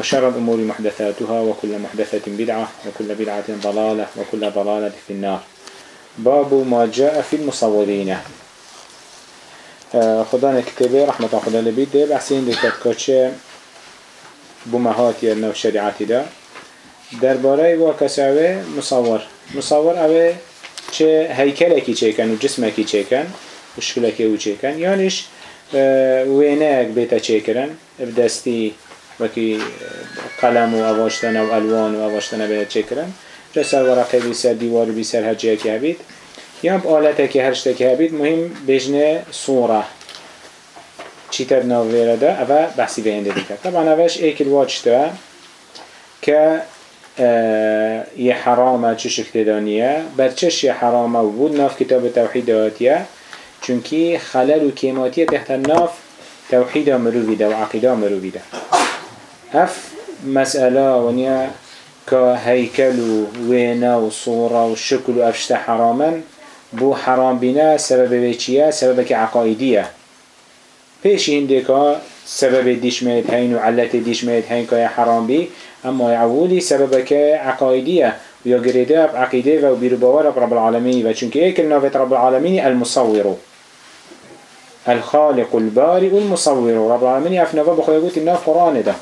وشر الأمور محدثاتها وكل محدثة بدعة وكل بدعة ضلالة وكل ضلالة في النار. باب ما جاء في المصورين. خدانا كتابه رحمة خدا لبيت ده بحسين دي كتكوشة بمهات يرنو شريعتي ده درباره و کساوه مصور. مصور اوه چه هیکلکی چه کن و جسمکی چه کن و شکلکی أو چه کن یانش وینه بیتا چه کرن بدستی وكي قلم وأواشتنا وألوان وأواشتنا بها تشكرن جسر ورقه بيسر ديوار بيسر هجيه كي هبيت يام آلتك هرشتك هبيت مهم بجنه صورة چيتر ناويرا ده أفا بحثي بهند ديكا طبعا أفاش ايك الواج ده ك یه حرامه چه شکل دانیه برچش یه حرامه و بود ناف کتاب توحید داتیه چونکی خلل و کیماتیه تحت ناف توحید مروی ده و عقیده مروی ده اف مسألة ونيا كهيكل وينا وصورة وشكل وأفشت حراما. بو حرام بنا سبب بيشيا سبب عقائدية پیش هندكا سبب ديش ميت هين وعلت ديش ميت هين كا حرام بي أما يعولي سببك عقائدية ويا قريدة بعقيدة وبيرو باور رب العالمين. وچونك ايك النافت رب العالمين؟ المصور. الخالق البارئ المصور. رب العالمين افنفا بخويا قلت الناف قرآن ده.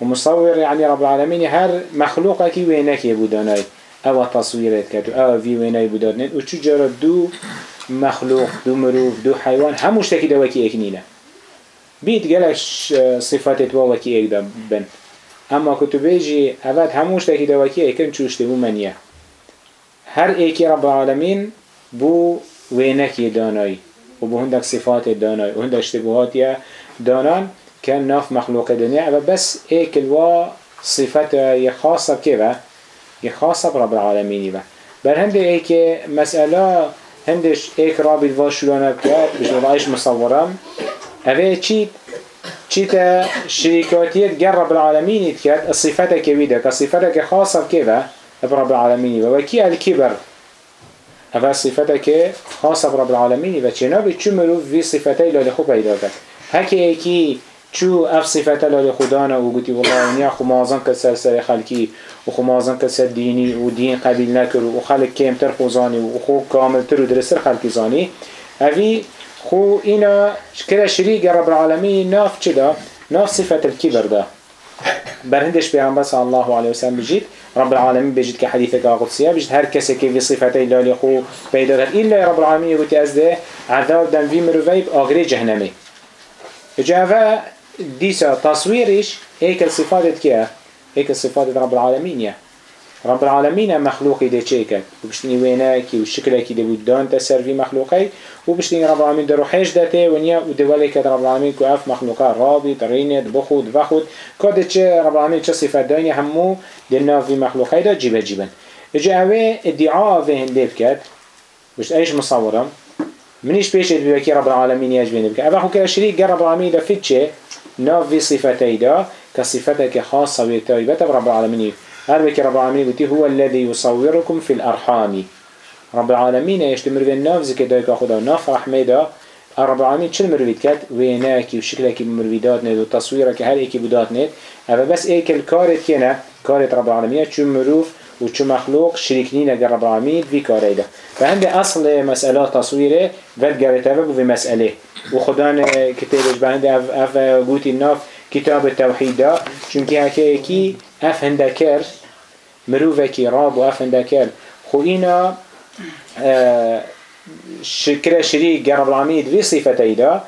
ومصور يعني رب العالمين هر مخلوقك وينك يبوداناي او تصويرت كتو او في ويناي بودانت و چو دو مخلوق دو مروف دو حيوان هموش تكي دوكي اكنينه بيت قالش صفات وكي اك بن. اما كتو بيجي اواد هموش تكي دوكي اكن چوش دبو منيه هر ايكي رب العالمين بو وينك داناي وبو هندك صفات داناي وهندك اشتبهات دانان. كان ناف مخلوق الدنيا. بس إيك الوا صفة خاصة بكيفا خاصة برب العالمين با بل هندي إيك مسألة هندش إيك رابي الوا شلونا بكات بش وضعيش مصورم. أبا چيت چيتا شركاتيت قرب العالمين كات الصفة كويدة كصفتك خاصة بكيفا برب العالمين با وكي الكبر؟ أبا صفتك خاصة برب العالمين با چنا بتشملوا في صفتي بيدا كات هكي ايكي چو اف صفت لال خدانا و گوتی والله ونیا خو مازن کد سر سر خلکی و خو مازن کد سر دینی و دین قبیل نکر و خلق کمتر خوزانی و خو کاملتر و درستر خلکی زانی. اوی خو اینا كده شريك رب العالمين ناف چدا ناف صفة الكبر ده برهندش بيعنبر صلى الله عليه وسلم بجيت رب العالمين بجيت كحديثك قدسية بجيت هر كسي كي في صفتي خو بيدر إلا رب العالمين يقول أزده عذاب دم في مروفيب آغري جهنمي جاء ديسا تصويرش هيك الصفات كيا؟ هيك الصفات رب العالمين يا. رب العالمين مخلوقي ده چيكت وبشتني ويناكي وشكلكي ده بودان تسر في مخلوقي. وبشتني رب العالمين ده روحيش دته ونيا ودولك رب العالمين كواف مخلوقات رابي ترينت بخود بخود كده چه رب العالمين چه صفات داني همو دلنا في مخلوقي ده جيبه جيبن. اجا اوه ادعاء في هنده بكت بشت إيش مصورم؟ منيش بيش بيكي رب العالمين يجبين بك اوه كده شريك رب العالمين ده فيت ناف في صفتي دا كصفتك خاصة وتايبة رب العالمين. هر بك رب العالمين قلت هو الذي يصوركم في الأرحام. رب العالمين يشتمر في الناف زي كده كخدا ناف رحمة دا رب العالمين چل مرويد كات ويناكي وشكلك مرويدات نت وتصويرك هر إيكي بدات نت اما بس ايك الكارت كنا. كارت رب العالمين چو مروف وچو مخلوق شريكنين اگر رب العالمين في كاره ده. فهند اصل مسألة تصويره ود قريتها في مسألة وخدان كتابش بهند اف, اف قوتي الناف كتاب التوحيد ده. چونك هكيكي اف هندكر مروفكي راب و اف هندكر خو اينا شكرا شريك رب العالمين في صفة إيدا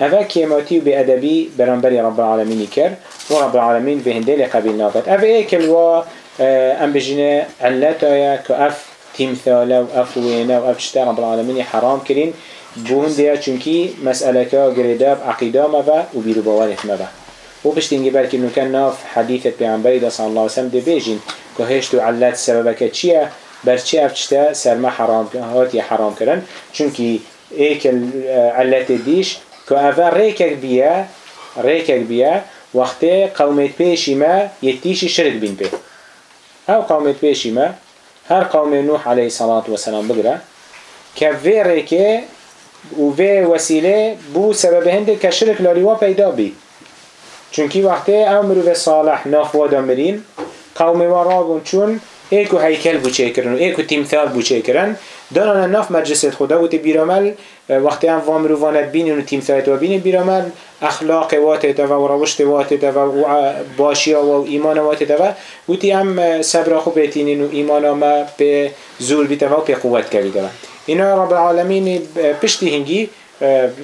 أفا كيماتي بأدبي برنبري رب العالمين كر ورب العالمين في هندل قبيل ناقت أفا إيك الوا أم بجنا علتايا كأف تمثالا وأف وينا وأف شتا رب العالمين حرام كرين. بون ديا چونكي مسألة كا قريداب عقيدة مبا وبيرو بوارث مبا و بشتنگی بلکه نو کن ناف حدیثت پیامبری دا صلی الله علیه وسلم دی بیجین که هشت و علت سببک چیه بر چی افچتا سرما حرام هاتی حرام کردن چونکی ایک علت که اول ریکک بیا ریکک بیا وقتی قومت پیشی ما یتیشی شرک بین پی او قومت پیشی ما هر قوم نوح علیه الصلاة والسلام بگره که وی ریکه و وی وسیله بو سبب هنده که شرک لالیوا پیدا بید چونکی وقتی امرو به صالح نافوا دامرین قوم ورابون چون ایکو هیکل بوچه کرن و ایکو تیمثال بوچه کرن دانان ناف مجلس خدا و تی بیرامل وقتی هم وامرو واند بینین و تیمثالت و بینین بیرامل اخلاق واتت و روشت واتت و باشیا و ایمان واتت و و تی هم صبر خوب بیتینین و ایمان ما به زول بیت و به قوت کردید اینا رب العالمین پشتی هنگی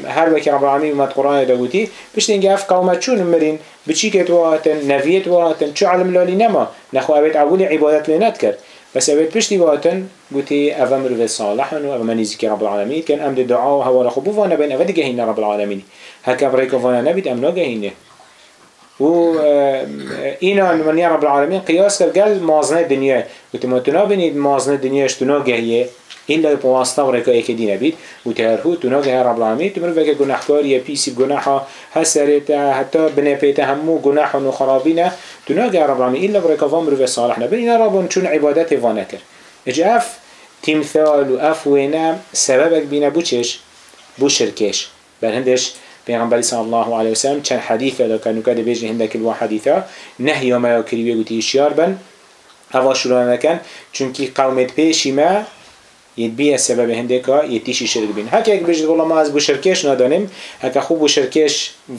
هر رب العالمین اومد قرآن داوتی بشت اینگه اف چون مرین؟ بچی که واتن نویت واتن چو علم لالی نما؟ نخو اوید اولی عبادت لینت کرد. بس اوید پشتی واتن گوتی اوه مروف صالحن و اوه منیزی که رب العالمین کن امد دعا و هوا رخو بوانا بین اوه دیگه هین رب العالمین هکا بریکو وانا نبید ام ناگه هینه و اینا من رب العالمین قیاس کرد گل مازنه دنیا گوتی ما تنابینید مازنه دنیاش تناگهیه إلا بواسطة إيك دينا بيت وتهرهو تناغي رب العالمين تمر فكا گناح كاريا بيسي بگناحا هسرتا حتى بنا بيتا همو گناح وخرابينا تناغي رب العالمين إلا بركا فامر في صالح نبن إنا ربون چون عبادت فانكر إج أف تمثال وأف وينا سببك بينا بو چش؟ بو شركش بل هندش پیغمبر صلی الله علیه وسلم چند حدیث دا کنو کده بیجن هندک الوا حدیثا نهی ما یکریوی گوتی اشیار بن هوا شروع نکن چونکی قومت پیشی ما السبب هندكا يتيشي شرك بين هكا يك بيجد والله ما از بو شركش ندانم هكا خوب بو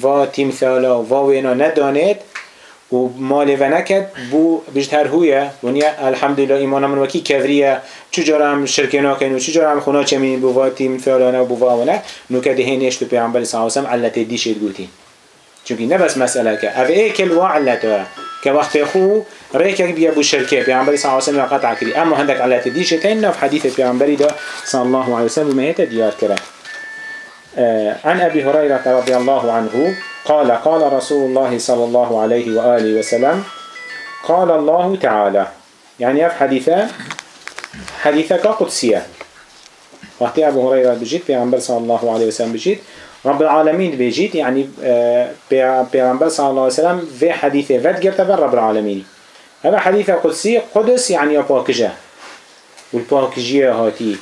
و تيمثالا و وينا ندانت و مال و نکد بو هر هویه. ونیا الحمدلله ایمان من وکی کفریه. چجور هم شرکه ناکن و چجور هم خونا چمین بو واتی مثالانه و بو واونه نوکه دهینش تو پیغمبر صلی علیه علت دیشید گوتی. چونکی نه بس مسئله که. او ایکل و علته که وقت خو ريكك بيا بو شركة بيعنبري صلى الله وسلم قطع كري أما عندك على تديش تين في حديث بيعنبري ده صلى الله عليه وسلم ما ديار كرا آه عن أبي هريرة رضي الله عنه قال قال رسول الله صلى الله عليه وآله وسلم قال الله تعالى يعني في حديثة حديثة قدسية وقت أبو هريرة بجيت بيعنبر صلى الله عليه وسلم بجيت رب العالمين بيجيت يعني بيعنبر صلى الله عليه وسلم في حديثة فد قرت رب العالمين هذا حديث قدسي قدس يعني باكجة والباكجية هاتي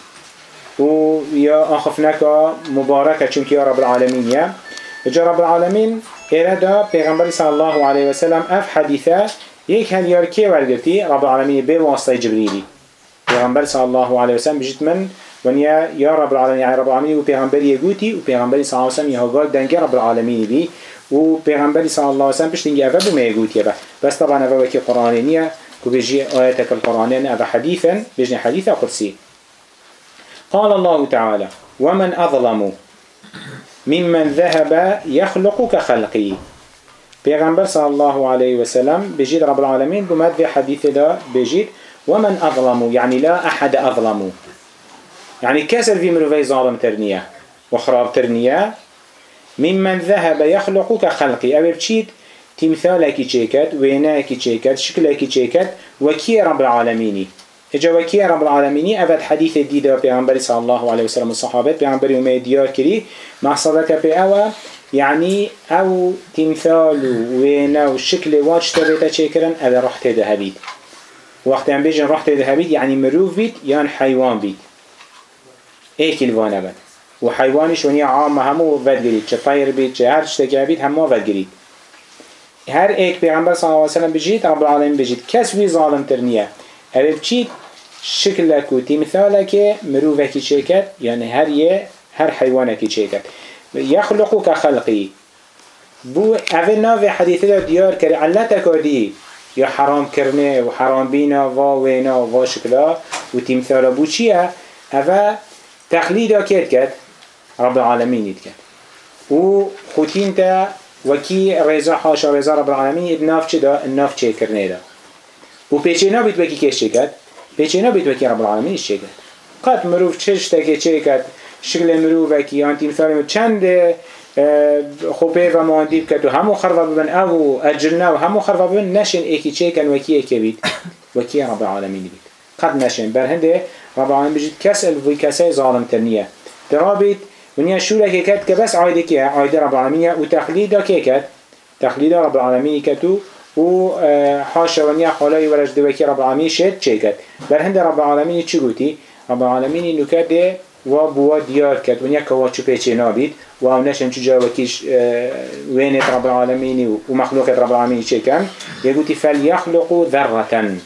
ويا أخفناك مباركة چونك يا رب العالمين يا جا رب العالمين إرادا پیغمبر صلى الله عليه وسلم أف حديثة يك هل يركي ورقتي رب العالمين بواسطة جبريلي پیغمبر صلى الله عليه وسلم بجت من ونيا يا رب العالمين يعني رب العالمين وبيغمبر يقوتي وبيغمبر صلى الله عليه وسلم يهوغال دنگ رب العالمين بي و پیغمبر صلی الله علیه و سلم پشتینگی اوه بو میگوت یه بس طبعا اوه وکی قرآنی نیه که بيجي آياتك القرآنية أبا حديثا بيجي حديث قدسي قال الله تعالى ومن أظلم ممن ذهب يخلق كخلقي. پیغمبر صلى الله عليه وسلم بيجي رب العالمين بمد في حديث ده بيجي ومن أظلم يعني لا أحد أظلم. يعني كسر في مروفي ظالم ترنية وخراب ترنية ممن ذهب يخلق كخلقي. أبي بشيت تمثالك تشيكت ويناك تشيكت شكلك تشيكت وكي رب العالمين هجواكي رب العالمين أفد حديث ديدا بيعنبري صلى الله عليه وسلم الصحابة بيعنبري وما ديار كري مقصدك بأوى يعني أو تمثال وينا وشكل واج تبتا شكرا أفد رحت ذهبيت وقت عم بيجن رحت ذهبيت يعني مروف بيت يعني حيوان بيت ايك الوان بيت وحيوانش ونيا عام همو ود جريد چه طير بيت چه هر شتكي بيت همو ود جريد هر ايك بيعنبر صلى الله عليه وسلم بجيت رب العالمين بجيت كسوي ظالم ترنيه اوه بچید شکلک و تمثالک مروفکی چه کرد یعنی هر یه هر حیوانکی چه کرد. یخلقو که خلقی. بو اوه ناوه حدیثه دا دیار کرد علت کردی یا حرام کرنه و حرام بینا و وینا و شکلا. و تمثالا بو چیه؟ اوه كيت كت رب العالمين كت و خوتين تا وكي رزا حاشا رزا رب العالمين الناف چدا الناف چه کرنه دا. و پیچه نبید وکی کش چکت پیچه نبید وکی رب العالمین چکت قد مروف چش تکه چکت شکل مروف وکی آنتین فرم چند خوبه و ماندیب کد و همو خرفه ببن او اجرنا و همو خرفه ببن نشن ایکی چکن وکی ایکی بید وکی رب العالمین بید قد نشن بر هنده رب العالمین بجید کس الوی کسای ظالم ترنیه درابید ونیا شوره که کد که بس عایده که عایده رب العالمین و تقلیده که کد تقلید رب العالمین کتو و حاشا ونیا خالای ورش دوکی رب العالمین شد. چه کد بر هند رب العالمین چی گوتی؟ رب العالمین نکده و بوا دیار کد ونیا کوا چو پیچه نابید و او نشن چو جاوکیش وینت رب العالمین و مخلوقت رب العالمین چه کن یگوتی فلیخلقو ذرتن.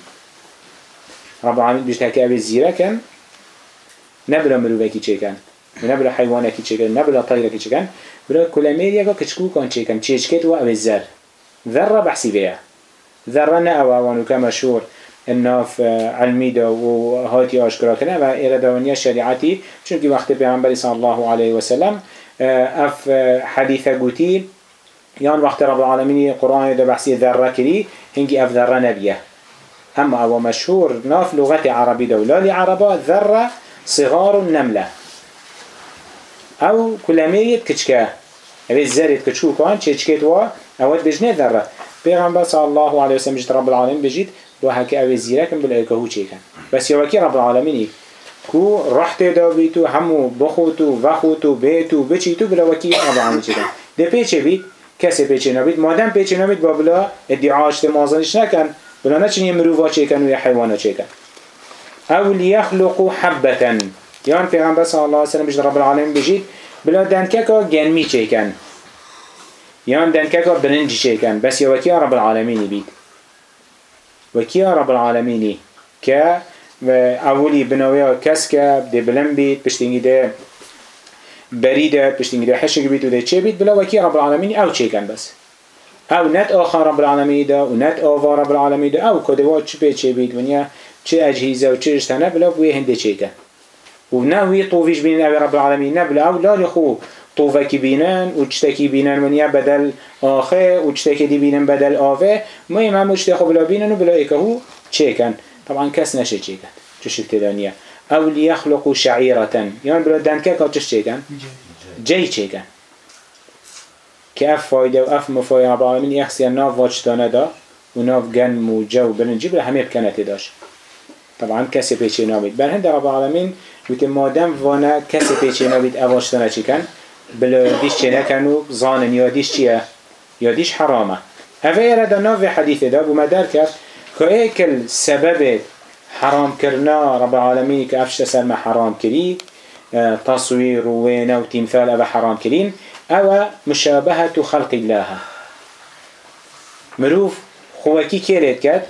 رب العالمین بجتا که اوی زیره کن. نبلا مروفکی چه کن. نبلا حیوانکی چه کن. نبلا طیرکی چه کن. بلا کلمیر یکا کچکو کن چه کن. چیچکت و اوی زر. ذرة بحسي بها ذرة نأوى وانو كمشهور الناف علمي دا وهاتي أشكرا كنا وإرادوانيا شريعتي چونك وقت پیغمبر صلى الله عليه وسلم اف حديثة قوتي يان وقت رب العالمين قرآن دا بحسي ذرة كري هنجي اف ذرة نبيه أما أو مشهور ناف لغة عربي دولة لعربة ذرة صغار النملة أو كلامية كتشكا أبي الزرد كتشو كان تشكيت وا أود بجنة ذرة پیغمبر صلى الله عليه وسلم جد رب العالمين بجيت بو هكا أبي زيركم بالأيكا هو چيكن بس يوكي رب العالمين كو رحت دابيتو همو بخوتو وخوتو بيتو بچيتو بلا وكي رب العالمين چيكن ده پیچه بيت کسی پیچه نبید مادم پیچه نبید با بلا ادعاش مازنش نکن بلا نچن یه مروفا چیکن و یه حیوانا چیکن او لیخلقو حبتا یان پیغمبر صلی الله علیه وسلم بجد رب العالمین بجید بلا دنککا گنمی چیکن یان دنککا برنجی چیکن بس یا وکیا رب العالمینی بید. وکیا رب العالمینی که اولی بنویا کس که ده بلن بید پشتینگی ده بريدة بشتنجي ده حشك بيت وده چه بيت بلا وكي رب العالمين او كان بس. او نت آخر رب العالمين ده و نت آوا رب العالمين ده او كدوات چه بيت چه بيت ونيا چه اجهزه و چه اشتنه بلا بوي هنده كان و نهوي طوفيش بين او رب العالمين نبلا او لا لخو طوفكي بينن و چتكي بينن ونيا بدل آخه و چتكي دي بينن بدل آوه. مهم هم چتخو بلا بينن و بلا ايكه هو چه كان طبعا كس نشه چه شكت دانيا او ليخلقوا شعيرة يعني بلا دانكا كاتش چيكن جي چيكن كأف فايدة و أف مفايدة رب العالمين يخسي ناف واجتانا دا و ناف جن و جو برنجي بلا همي بكنت داش طبعا كسي بيچي نابد بل هند رب العالمين وتي مادم وانا كسي بيچي نابد اواجتانا چيكن ديش چه نكنو ظانن يا ديش چيه يا ديش حرامه هذا يرد ناف حديث دا بمدار كف كأيكل سبب حرام كرنا رب العالمين كأفش تسلم حرام كري تصوير وين و تمثال حرام كرين أو مشابهة خلق الله. مروف خوكي كيريت كات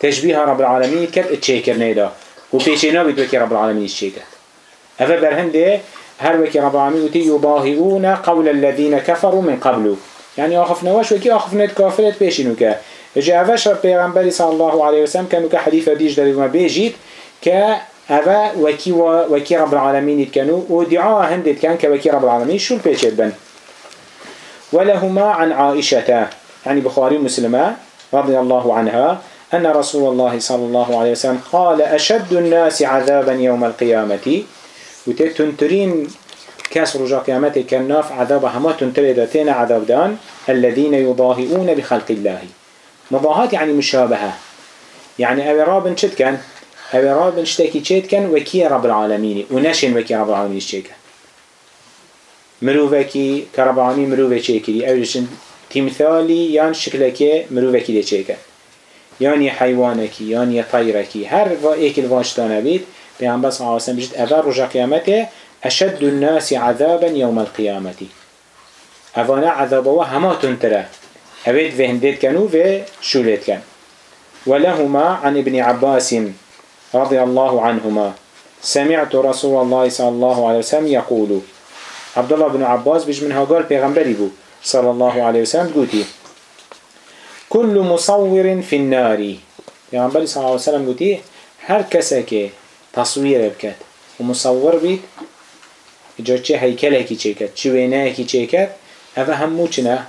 تشبيه رب العالمين كات اتشيكر نيدا وبيشينا بيتوكي رب العالمين اتشيكر أفا برهنده هر وكي رب العالمين يضاهئون قول الذين كفروا من قبله يعني آخفنا واش وكي آخفنا كافرت بيشينو كات جا اوش رب پیغمبری صلی الله علیه وسلم که حدیث دیش داری ما بیجید که اوه وکی, وکی رب العالمین کنو و دعا هندید کن که وکی رب العالمین شو پیچید بن. ولهما عن عائشة. يعني بخاري مسلمة رضي الله عنها أن رسول الله صلى الله عليه وسلم قال أشد الناس عذابا يوم القيامة وتتنترين كاس رجاء قيامته كالناف عذاب هما تنتردتين عذاب دان الذين يضاهئون بخلق الله. مضاهات يعني مشابهة. يعني أبي رابن شد كان؟ أبي رابن شتكي شد كان وكي رب العالمين. ونشن وكي رب العالمين شد كان. مروفكي كرب العالمين مروفكي كري أو لشن تمثالي يان شكلك مروفكي دي شد كان. يعني حيوانكي يعني طيركي. هر ايك الواشتان بيت بيعنبس صلى الله عليه وسلم بجد أفر رجا قيامته أشد الناس عذابا يوم القيامة أفانا عذابه هما تنتره هبيت في هنديت كانوا في شوليت كان ولهما عن ابن عباس رضي الله عنهما. سمعت رسول الله صلى الله عليه وسلم يقول عبد الله بن عباس بيج منها قال بيغمبري بو صلى الله عليه وسلم قوتي كل مصور في النار. بيغمبري صلى الله عليه وسلم قوتي هر كسك تصوير بكت ومصور بيت جا چه هیکله کی چه کد چه وینه کی چه کد اوه همو چنه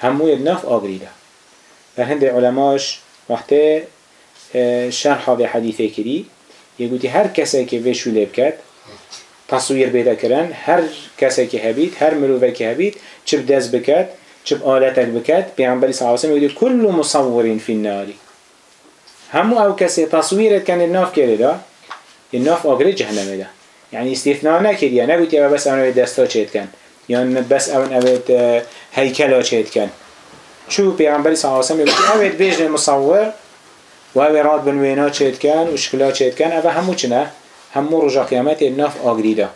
همو ناف آگریده و هند علماش وقتی شرح به حدیثه کری یه هر کسی که لیب کد تصویر بیده کرن هر کسی که هبید هر مروفه که هبید چه دست بکد چه آلتك بكت پیغمبر صلی الله علیه و كل مصور في النار همو او کسی تصویرت کن الناف کرده الناف آگره جهنمه ده يعني استثناء نكريا نقول يا بس أنا دستا شيت كان يعني بس أنا أبيت هيكلا شيت كان شو بيعمل صلى الله عليه وسلم يقول أبيت بيجن المصور وأبي راد بنوينات شيت كان وشكلات شيت كان أبا همو چنه همو رجع قيامت الناف آگریده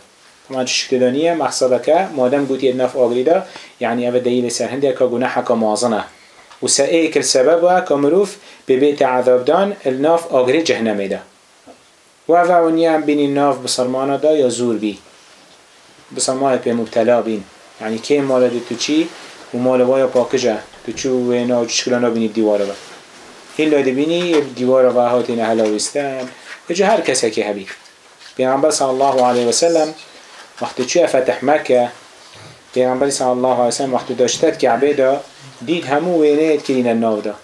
طبعا شكلانية مقصدك مادام قلت الناف آگریده يعني أبا دليل سر هندي كا جناحك موازنة وسأيك السبب كمروف ببيت عذاب دان الناف آگری جهنمه ده و اوونی هم بینی ناف بسرمانه دا یا زور بی بسرمانه پی مبتلا بین. یعنی که مال دی تو چی؟ و مال وایا پاکجه تو چو و اینا چشکلانا بینی دیواره با. هلا دی بینی دیواره و هاتی نهلاوستن اجا هر کسی که هبی پیغمبر صلی الله علیه و سلم وقتی چه فتح مکه پیغمبر صلی الله علیه و سلم وقتی داشتت کعبه دا دید همو وینه کرین الناف دا.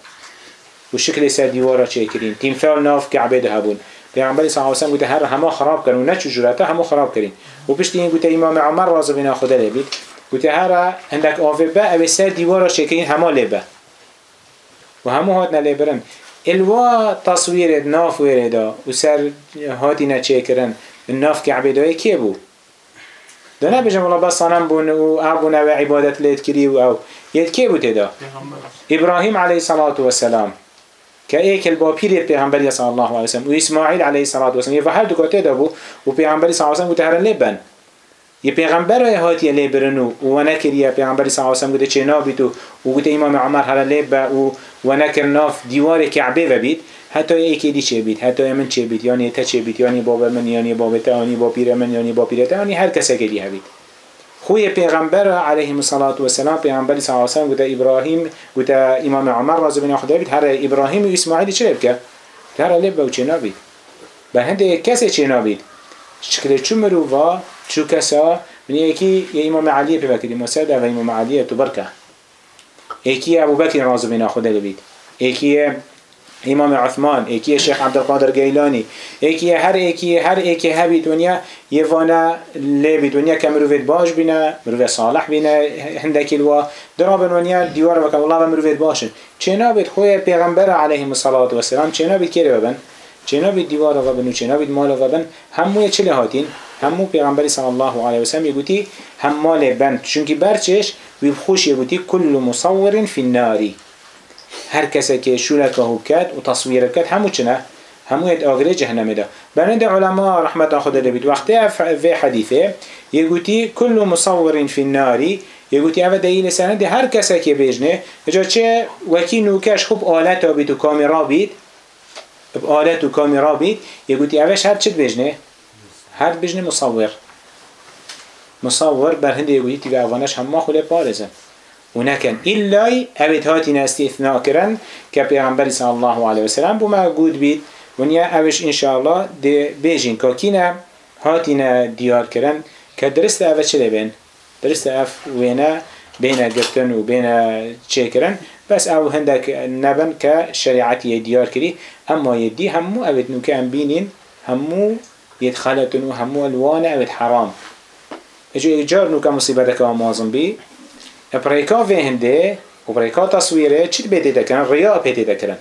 و شکل سر دیواره چه کرین؟ تیمثال ناف کعبه دا هبون. پیامبری صلی الله علیه و سلم هر همه خراب کردن و نه چجورته همه خراب کردن و پشت این گوته امام عمر راضی بنا خدا لبید گوته هر عندك آوه با او سر دیوار شکرین همه لبه. و همه هات نلبرن الوا تصویر ناف وردا و سر هاتی نچه کرن. الناف کعبه دای کی بو؟ ده نبجم الله بس صنم بون و ابو نوع عبادت لید کری و او. ید کی بو تدا ابراهیم علیه والسلام. كأيك البابير پیغمبر صلى الله عليه وسلم وإسماعيل عليه الصلاة والسلام يفعل دو كاته دابو وبيغمبر صلى الله عليه وسلم قلت هرن لبن. يبيغمبر هاتي لبرنو ونكر يا بيغمبر صلى الله عليه وسلم قلت چه نابتو وقلت إمام عمر هرن لب ونكر ناف ديوار كعبه وبيت حتی یکی دی چه بید؟ حتی من چه بید؟ یعنی تا چه بید؟ یعنی بابا من؟ یعنی بابا تا یعنی با پیر من؟ یعنی با پیر تا یعنی هر کسی که دی هبید. خوی پیغمبر علیه الصلاة والسلام پیغمبر صلی الله علیه و سلم ابراهیم گفت امام عمر رضی الله عنه هر ابراهیم و اسماعیل چه بکه؟ هر لب و چه نبید به هند کسی چه نبید شکل چون مروفا چو کسا من یکی امام علی پیوکری مسعود و امام علی تو برکه. یکی ابو بکر رضی الله عنه بید یکی امام عثمان ایکی شیخ عبدالقادر گیلانی ایکی هر ایکی هر ایکی هبی دنیا یه وانا لبی دنیا که مروفت باش بینه مروفت صالح بینه هندکی الوا. درا بنونیا دیوار وکم الله و مروفت باشن چه نابید خوی پیغمبر علیه الصلاة والسلام؟ چه نابید که ببن؟ چه نابید دیوار و بن و چه نابید مال و بن؟ همو چه لهاتین همو پیغمبر صلی الله علیه وسلم یگوتی هم مال بن چونکی برچش وی خوش یگوتی کل مصور فی الناری. هر کسی که شورک هو کرد و تصویر کرد همو چنه همو یت آگره جهنم ده برند علماء رحمت خدا لبید وقتی في حدیثه یگوتی کل مصور فی الناری یگوتی اوه دلیل سنده هر کسی که بجنه اجا چه وکی نوکش خوب آلت بید و کامیرا بید؟ آلت و کامیرا بید. یگوتی اوهش هر چه بجنه؟ هر بجنه مصور. مصور بر هنده یگوتی تیوه اوانش همه خوله پارزن. ونكن إلا أبد هاتنا استثناء كرن كبيغمبر صلى الله عليه وسلم بما قود بيت ونيا أبش إن شاء الله دي بيجين كاكينا هاتنا ديار كرن كدرست أبد چلي بين؟ درست أف وينا بين قرتن وبين چكرن بس أو هندك نبن كشريعتي ديار كري. أما يدي همو أبد نوكان بينين همو يدخلتن وهمو الوان أبد حرام. اجو إجار نوكا مصيبتك ومازن بي. بريكا في هنده و بريكا تصويره چی بيته دكرن رياء بيته دكرن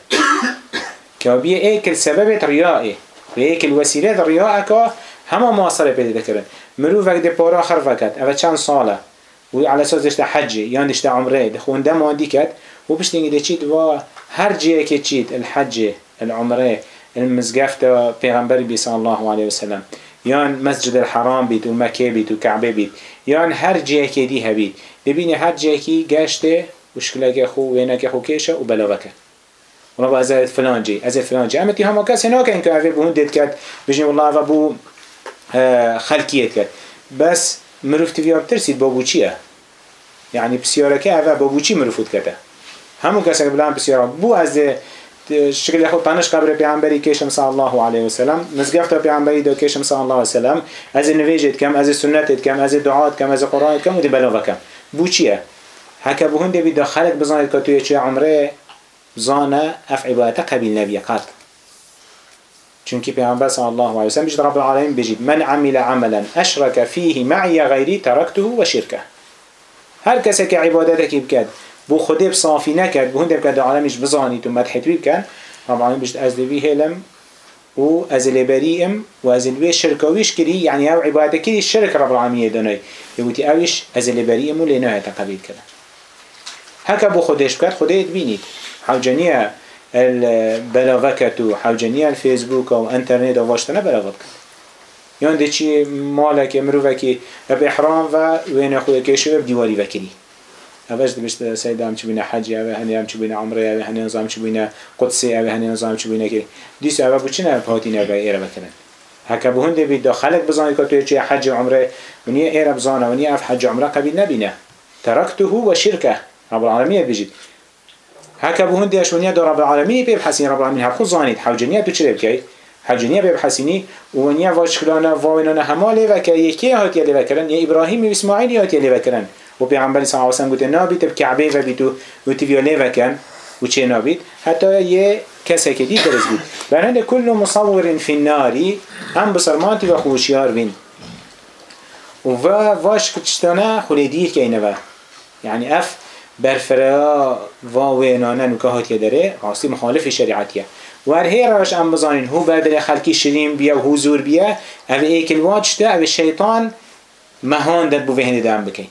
كابيه ايك السبب رياء ويك الوسيلة رياء كا هما مواصله بيته دكرن مرو وقت دي پارا خر وقت اوه چند ساله و على اساس دشت حجه یا دشت عمره دخونده مادی کد و بشتنگی ده چید و هر جیه که چید الحجه العمره المزقفت پیغمبر بی صلی الله علیه وسلم یان مسجد الحرام بید و مکه بید و کعبه بید یان هر جیه که دی هبید ببینی هر جیه که گشته مشکلك خو وينك خو كيشة وبلغك والله از فلان جي از فلان اما تي هما كاس هناك انك اوه بهون ديت كات بجني والله اوه بو خلقيت كات بس مروف تفيا بترسيد بابو چيه يعني بسيارك اوه بابو چي مروفوت كتا همو كاس بلان بسيارة بو از شكل خود تانش قبر پیامبری کشم صلی الله علیه و سلم. مزگفت پیامبری دو کشم صلی الله علیه و سلم. از نویجت کم از سنتت کم از دعات کم از قرآن کم و دی بلاغ کم. بو چیه؟ هکا بو هنده بید خلق بزانید که توی چه عمره زانه اف عبادت قبیل نبیه قط چونکی پیامبر صلی الله علیه و سلم بجد رب العالمین بجید. من عمل عملا اشرك فيه معي غيري تركته وشركه هر کسی که عبادت کی بکد بو خودی صافی نکرد بو هنده بکد عالمش بزانید و مدحت بکن رب العالمین بجد از دوی هلم و از لبريئم و از لبي شركويش كري يعني او عبادة كري الشرك رب العالمين دوني يقولي اوش از لبريئم و لنوه تقبيل كده هكا بو خودش بكت خوده يتبينيد حوجانية البلاغكت و حوجانية الفيسبوك و انترنت و واشتنا بلاغت كت يون دي چي مالك مروفكي بإحرام و وين كيشو بديواري وكري اوش دبشت سيد هم چبینه حجی اوه هنی هم چبینه عمره اوه هنی نظام چبینه قدسی اوه هنی نظام چبینه که دیس اوه بو چنه پاتین اوه ایره بکنن. هکا به هنده بید داخلت بزانید که توی چه حج عمره ونیا ایره بزانه ونیا اف حج عمره قبیل نبینه. ترکته و شرکه. رب العالمین بجید هكا بهون ديش ونيا دو رب العالمين بيب حسين رب العالمين هبخو زانيد حوجنيا تو چرا بكي حوجنيا بيب حسيني ونيا واشكلانا واوينانا همالي وكا يكي هاتي اللي وكرن يا إبراهيم وإسماعيل هاتي اللي وكرن و پیغمبر صلی الله علیه و گفته نابید به کعبه و بیتو و تیویاله وکن و چه نابید حتی یه کسی که دی درست بود برهند کل مصور فی الناری هم بسرمانتی و خوشیار بین و واش خولی دیر که اینه و یعنی اف برفرا و وینانه نکاهات که داره راستی مخالف شریعتیه و هر هی روش ام بزانین هو بدل خلکی شریم بیا و حضور بیا او ایکل واجته او شیطان مهان داد بو دام بکن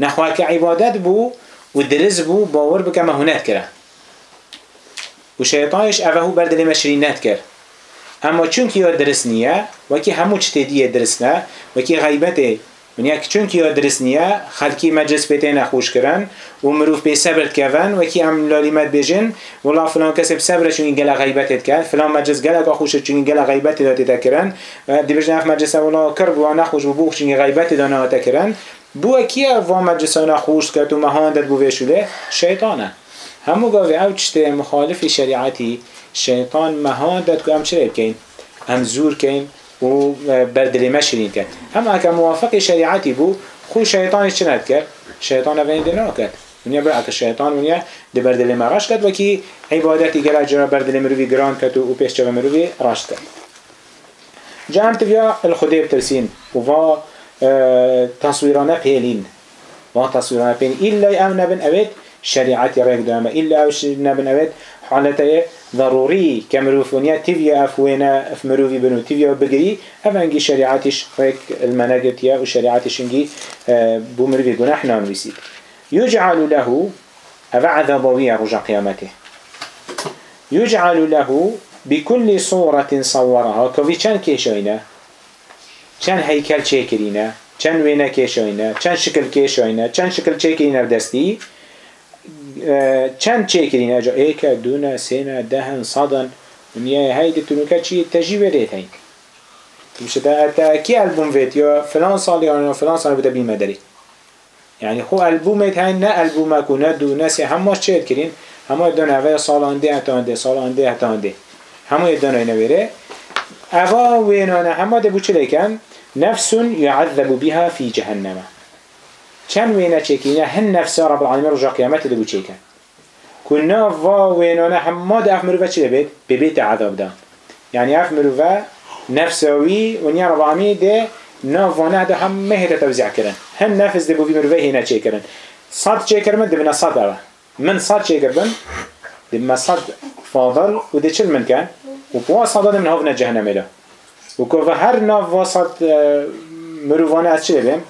نخواه که عبادت بو و درز بو باور بکه مهونت کرد و شیطانش اوه هو بردل مشرینت کرد. اما چون که یاد درست نیه و که همو چه دیه درست نه و که غیبته ونیا چون که یاد درست نیه خلکی مجلس بیته نخوش کرن و مروف به صبر و که هم لالیمت بجن والله فلان کسی صبر چون این گله غیبتت کرد فلان مجلس گله خوش چون این گله غیبت داده کرن و دی بجن اف مجلس والله کرد و نخوش و بوخ چون غیبت داده کرن بو کیه و مجلسانه خوش کرد و مهاندت بو وشوله شیطانه. همو گاوی او مخالف شریعتی شیطان مهاندت که هم چرا بکن هم زور کن و بردلی مشرین کن اما اگه موافق شریعتی بو خو شیطانش چه ند کرد؟ شیطان اوین دینا کرد. ونیا برای که شیطان ونیا دی بردلی مراش کرد و کی عبادتی گره جرا بردلی مروی گران کرد و پیش چه مروی راش کرد. جمع تبیا الخدیب ترسین. و تصويرنا پیلین ما تصويرنا بين إلا أو نبن أبد شريعة رک دوامه إلا أو نبن أبد حالته ضروري كمروفونيا تيفيا أفوينا مروفي بنو تيفيا بقري أفنجي شريعتش رك المناجت يا وشريعتش نجي آه، بومروفي جناح نامريسيد يجعل له أبعد ضوية رجع قيامته يجعل له بكل صورة صورها. كفي كان كيشينه چند هیکل چه کرینه چند وینه کشاینه چند شکل کشاینه چند شکل چه کرینه دستی چند چه کرینه اجا ایک دونه سینه دهن صدن ونیا هیدی تونوکه چی تجیب ریت هین مشه تا کی البوم ویت یا فلان سال یا فلان سال بوده بیمه داری يعني خو البومت هاي نا البومك ونا دو ناس همه چه کرین همه دونه اوه سالان ده هتانده سالان ده هتانده همه دونه نویره اوا وینانه همه ده بو چه لیکن نفس يعذب بها في جهنم. چند وینا تشيكينا هن نفس رب العالمین رجا قیامت دو چکن کنا و وینانه همه ده اف فا چی ببید؟ ببید عذاب دا. يعني اف فا نفسوی و نیا رب العالمین ده نافانه دا هم هتا توزیع كرن. هن نفس دبو في مروفه هنا تشيكا کرن صد چی کرن ده صد اوه من صد چی کرن دبنا ما صد فاضل ودي ده چل من كان؟ و بوا من هفنه جهنم إله. و که هر ناف واسط مروانه از چه بیم؟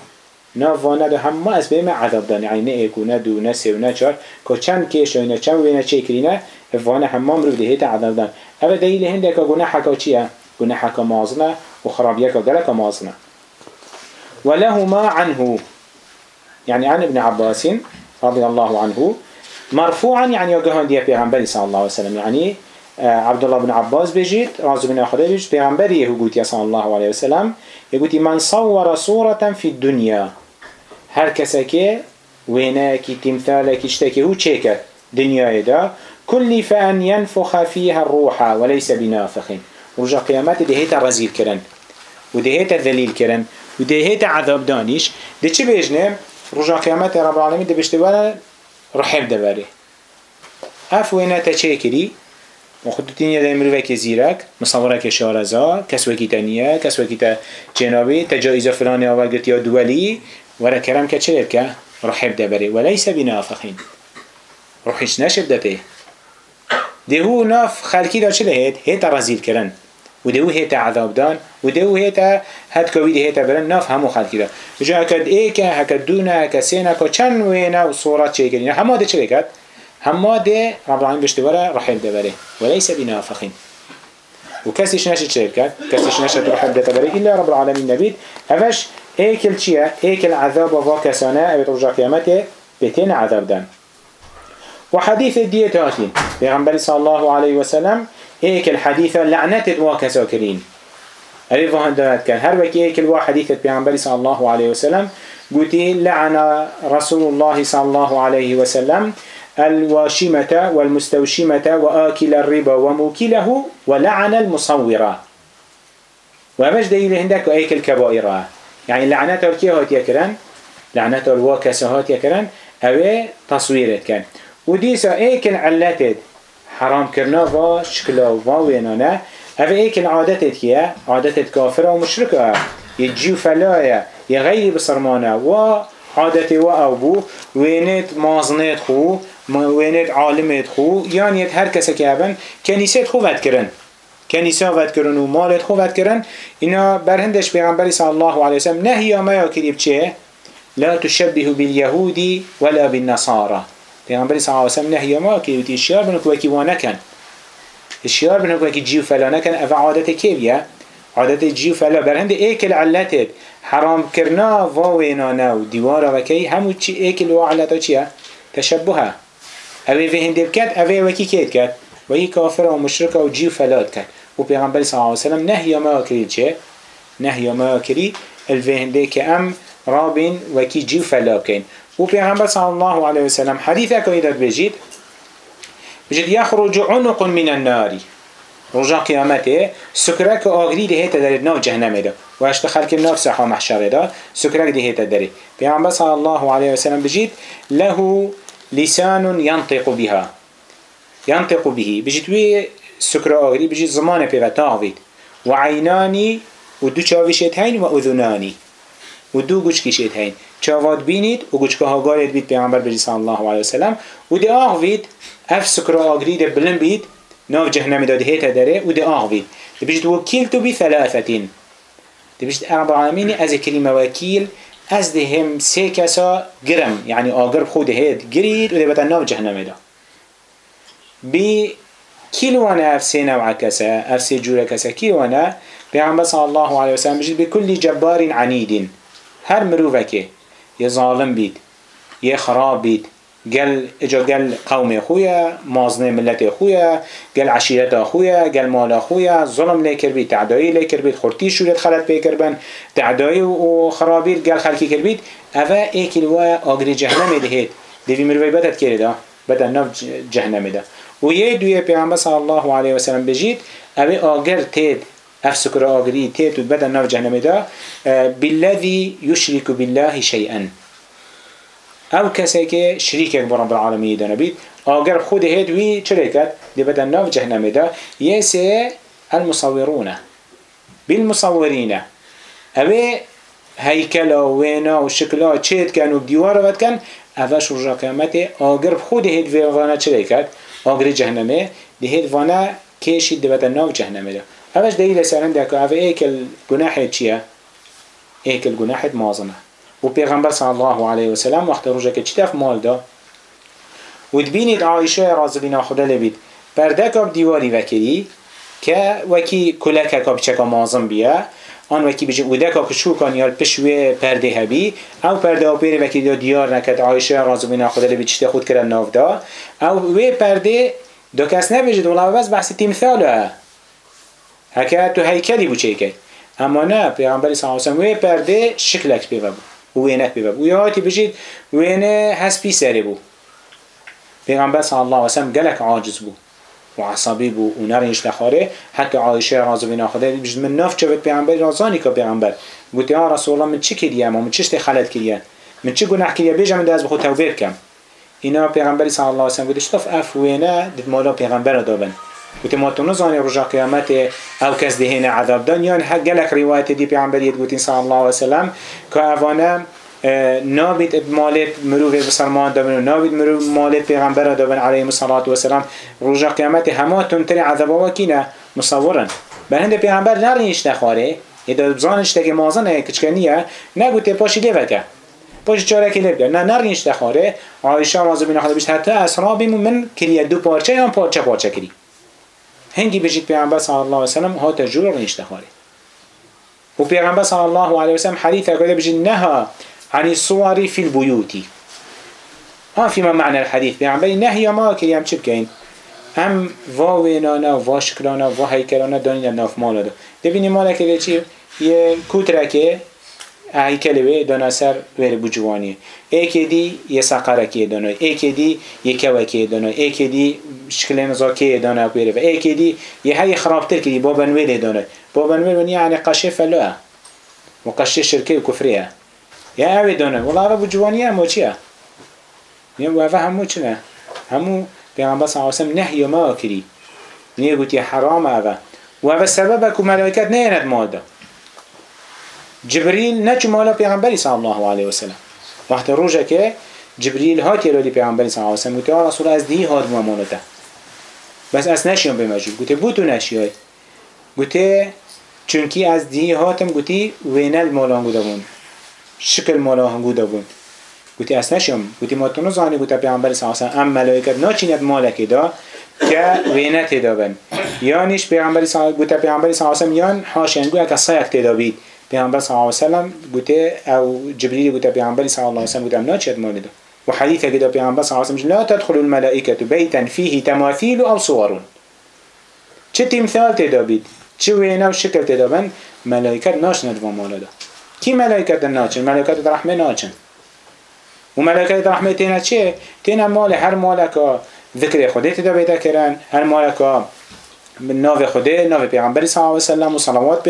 ناف وانه ده همه از بیم عذاب دان یعنی نه ایکو نه دو نه سه و نه چار که چند کش و نه چند وینه چه کرینه وانه همه مرو ده هیت عذاب دان. اوه دلیل هنده که گناه حکا چیه؟ گناه حکا مازنه و خرابیه که گلک مازنه. ولهما عنه. يعني عن ابن عباس رضي الله عنه. مرفوعا يعني يقهن دي پیغمبر صلى الله عليه وسلم يعني آه، عبد الله بن عباس بجيت رازو بن أخده بجيت. پیغمبر یه صلى الله عليه وسلم یه من صور صورة في الدنيا هر کسی که وینه کی تمثال کشتکی هو چه کرد؟ دا. كل فأن ينفخ فيها الروح وليس بنافخ. ورجع قيامات دهيت رزيل كرن ودهيت ذليل كرن ودهيت عذاب دانيش ده چه بيجنه رجع قيامات رب العالمين ده بشتوانا رحم دباره اف وينه تا وينا تشيكري وخدتين يدا مروفك زيرك مصورك شارزا كسوكي تانية كسوكي تا جنابي تجائزة فلاني اول قلت يا دولي ورا كرم كتشرب كه رحب دبره وليس بنافخين روحش نشب دته دهو ناف خلقی دا چه هید؟ هیتا رزیل کرن. و دهو هیتا عذاب دان. و دهو هیتا هد کوید هیتا برن. ناف همو خلقی دا. جا هکد ایکه هکد دونه هکد سینه که چند وینه و صورت چه کرین همه ده چه؟ همه ده رب العالمین بشته وره رحل ده بره وليس بنافخين وكسيش نشد چه بكد؟ كسيش نشد ده بره إلا رب العالمين نبيد هفش ايكل چيه؟ ايكل عذاب و كسانه ابت رجع قيامته بتين عذاب دان وحديث الدية تاتين پیغمبر صلى الله عليه وسلم هيك الحديث لعنت واكسا كرين أريد فهن دانت كان هر وكي هيك الوا حديث پیغمبر صلى الله عليه وسلم قلتي لعن رسول الله صلى الله عليه وسلم الواشمة والمستوشمة وآكل الربا وموكله ولعن المصورة وهمش دليل هندك هيك الكبائر. يعني لعنات الكيه هات يكرن لعنات الواكسا هات يكرن أو تصويرت كان. وديسا ايكن علتت حرام كرنا و شكلا و وينانا هذا ايكن عادتت كيا عادتت كافرة ومشركة يجيو فلايا يغير بصرمانة و عادتي و أبو وينت مازنت خو وينت عالمت خو يعني هر كسا كابن كنيسة خو ود كرن كنيسة ود كرن و مالت خو ود كرن إنا برهندش بيغنبري صلى الله عليه وسلم نهي ما يكريب چه لا تشبه باليهودي ولا بالنصارى پیامبری صلی الله علیه و سلم نهی ما که وتی اشیار بنو که وانه کن اشیار بنو که جیو فلا نکن. اف عادت کیویه؟ عادت جیو فلا برهند ایکل علتت حرام کرنا و وینانا و دیوارا و کی همو چی ایکل و علتا چیه؟ تشبهه. اوی به هنده بکد اوی وکی کید کد و ای کافر و مشرک و جیو فلات کد و پیغمبر صلی الله علیه و سلم نهی ما کرید چه؟ نهی ما کرید. الوهنده که ام رابين وكي جيو فلابكين وبيغمبر صلى الله عليه وسلم حديث أكويدات بجيد بجد يخرج عنق من النار. رجع قيامته سكرك آغري ده هيتا داري ناف جهنم ده واشت خلق ناف سحا محشر ده سكرك ده هيتا داري بيغمبر صلى الله عليه وسلم بجيد له لسان ينطق بها ينطق به بجيد وي سكر آغري بجيد زمان بيغا تاغويد وعيناني ودو چاوشت هين وأذناني و دو گوش کشید هین چاواد بینید و ها گارید بید پیامبر بجی صلی الله علیه وسلم. و دی آغ بید اف سکر آگرید بلن بید. ناف جهنم داده هیتا داره و دی آغ بید. دی بجد وکیل تو بی ثلاثتین. دی بجد رب العالمین از کلمه وکیل از ده هم سه کسا گرم. یعنی آگر خود هید گرید و دی بتا ناف جهنم دا بی كيلوانا اف سي نوع كسا اف سي جورا كسا كيلوانا بيعمل صلى الله عليه وسلم بجد بكل جبار عنيد هر مروفكي يا ظالم بيت يا خراب بيت قال اجا قال قومي خويا مازنه ملت خويا قال عشيرت خويا قال مال خويا ظلم ليكر بيت تعدائي ليكر بيت خورتي شورت خلط بيكر بن تعدائي وخرابير قال خلقي كر بيت افا ايكل وا اغري جهنم دهيت دي مروي بدت كيردا بدا نف جهنم ده ويه دوية پیغمبر صلى الله عليه وسلم بجيت اوه آگر تید اف سكر آگری تیت و بدن ناف جهنم دا بالذي يشرك بالله شيئا او کسی که شریک با رب العالمین دانه بید آگر خود هید وی چرا دی بدن ناف جهنم دا. یسه المصورون. بالمصورين اوه هیکلا وینا و شکلا چید کن و دیوار ود کن؟ اوش رجا قیامت خود هید ویوانا چرا کرد آگر جهنمه. دی هید وانا کشید دی بدن ناف جهنمه دا. اوش دلیل سرن ده که اوه ایکل گناح چیه؟ ایکل گناح مازنه. و پیغمبر صلی الله علیه و سلم وقت روزه که چی مال دا و تبینید عایشه رازلینا خدا لبید. پرده کاب دیواری وکری که وکی کلک کاب چکا مازن بیا آن وکی بجه اوده که شو کن یا پشوه پرده هبی. او پرده او پیره وکی دا دیار نکد. عایشه رازلینا خدا لبید چی خود کرن ناف دا او وی پرده دو کس نبیجد. ولی بس بحث تیمثاله. هکه تو هیکلی بو چه اما نه پیغمبر صلی الله علیه و سلم پرده شکلک بیوه بو و وینک بیوه بو یا هاتی بجید وینه هسپی سری بو. پیغمبر صلی الله و سلم گلک عاجز بود و عصبی بو. و لخاره حتی عایشه رازو بینا خدا. بجد من ناف چه پیغمبر رازانی که پیغمبر. گوتی یا رسول الله من چی کریه ما من چشت خلط کریه من چی گناه کریه بیجم من دست بخود توبه کم اینا پیغمبر صلی الله و سلم گوتی شتاف افوینه دید مالا پیغمبر دابن گوتی ما تو نزانی رجا قیامت او کس دهین عذاب دان یان حق گلک روایت دی پیغمبریت گوتی صلی الله علیه و سلم که اوانه نابید مالت مروف بسرمان دابن و نابید مروف مالت پیغمبر دابن علیه الصلاة و سلام رجا قیامت همه تنتر عذاب و کینه مصورن. بر هند پیغمبر نرینش نخواره یه بزانش تک مازنه کچکنیه نگوته پاشی لیوکه پاشی چاره که لیوکه نه نرینش نخواره. عایشه رازو بین خدا بیشت حتی اسرابیم من کریه دو پارچه یا پارچه پارچه کری. هنگی بجید پیغمبر صلی الله علیه وسلم ها تجربه رینش نخواره و پیغمبر صلی الله علیه وسلم حدیث اگه بجید نه عن الصور في البيوت ها فيما معنى الحديث بيعنبري نهي ما كريم چه بكين هم واوينانا واشكرانا وهيكلانا دانينا ناف مالا دو دبيني مالا كده چه یه کوترکه هیکل دانا سر ویر بجوانی ایکی دی یه سقرکی دانا ایکی دی یه کوکی دانا ایکی دی شکل نزاکی دانا بیره و ایکی دی یه هی خرابتر کدی بابن ویل دانا بابن ویل یعنی قشه فلوه و قشه شرکه و کفریه یا اوی دانه ولی اوه بجوانی همو چیه؟ یا اوه همو چنه؟ همو پیغمبر صلی اللہ وسلم نحی ما کری نیه گوتی حرام اوه و اوه سبب که ملائکت نیند ماده جبریل نچو مالا پیغمبری صلی الله علیه وسلم وقت روژه که جبریل هاتی رو دی پیغمبری صلی الله علیه وسلم گوتی رسول از دی هاد مامانتا بس از نشیان بمجید گوتی بو تو نشیای. گوتی چونکی از دی هاتم گوتی وینل مالان گوده شکل مالا هنگو دابون گوتی اس نشم گوتی ما تو نزانی گوتا پیامبر صلی الله علیه و ام ملائکت ناچینت مالک دا که وینت دابن یانش پیامبر صلی الله علیه و یان حاشن گو که تدابید پیامبر صلی الله علیه و گوته او جبریل گوتا پیامبر صلی الله علیه و گوتا ناچینت مالک دا و حدیث كده پیامبر صلی الله علیه و لا تدخل الملائکه بیتا فیه تماثیل او صور چه تمثال تدابید چه وینا و شکل تدابن ملائکت ناشند و مالا کی ملائکت ناچن ملائکت رحمه ناچن و ملائکت رحمه تینا چیه؟ تینا مال هر مالکا ذکر خودت دا بیده کرن هر مالکا ناو خوده ناو پیغمبری صلی الله علیه وسلم و صلوات